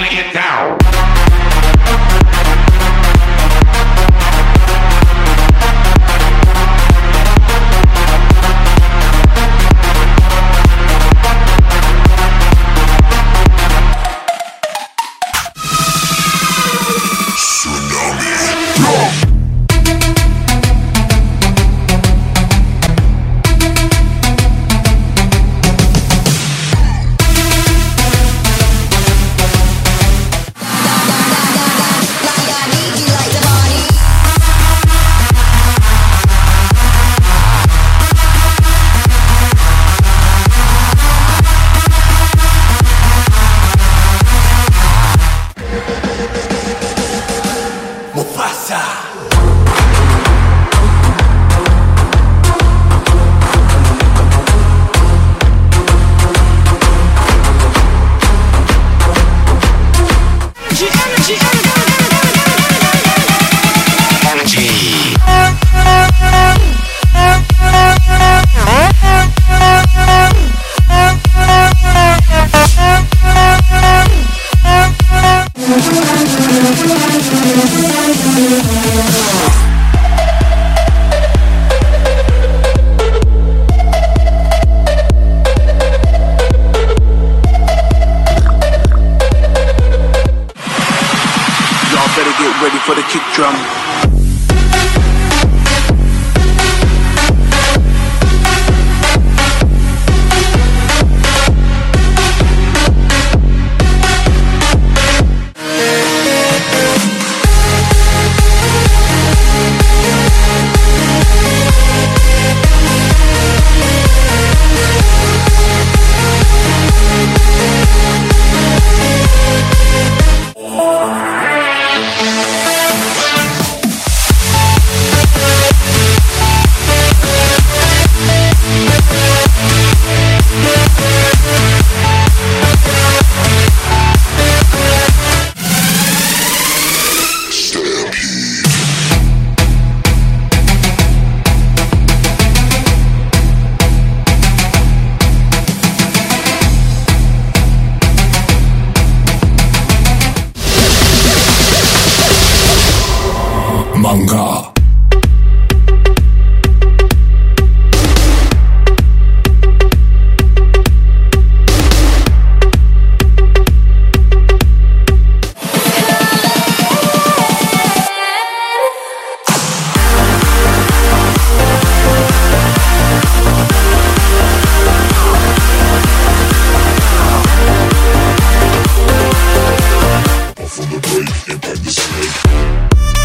wanna get down. heavy shake.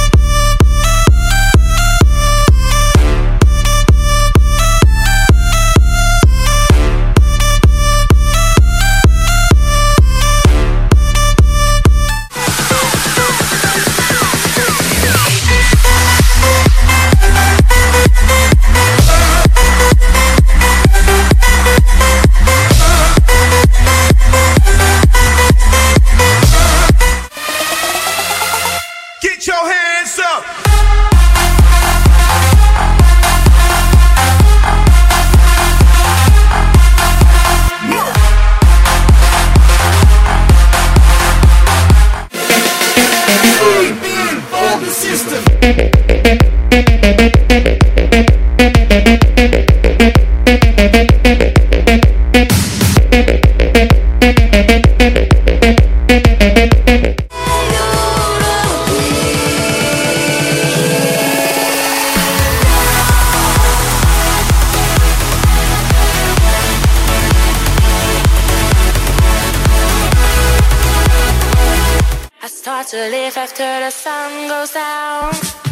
to live after the sun goes down.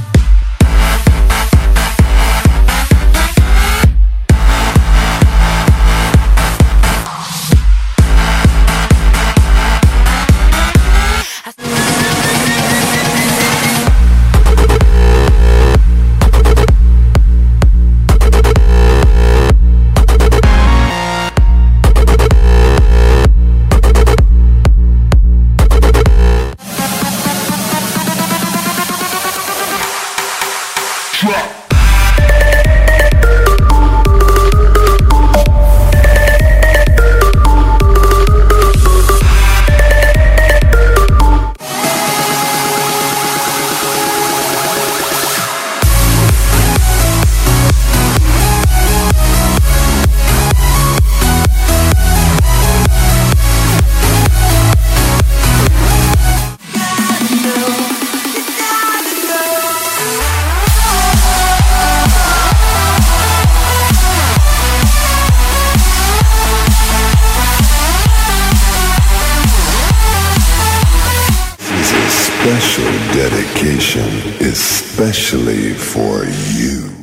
Special dedication, especially for you.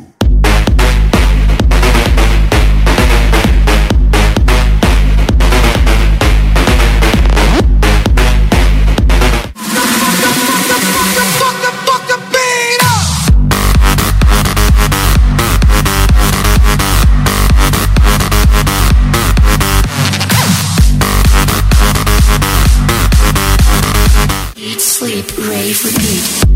Sleep, rave, repeat.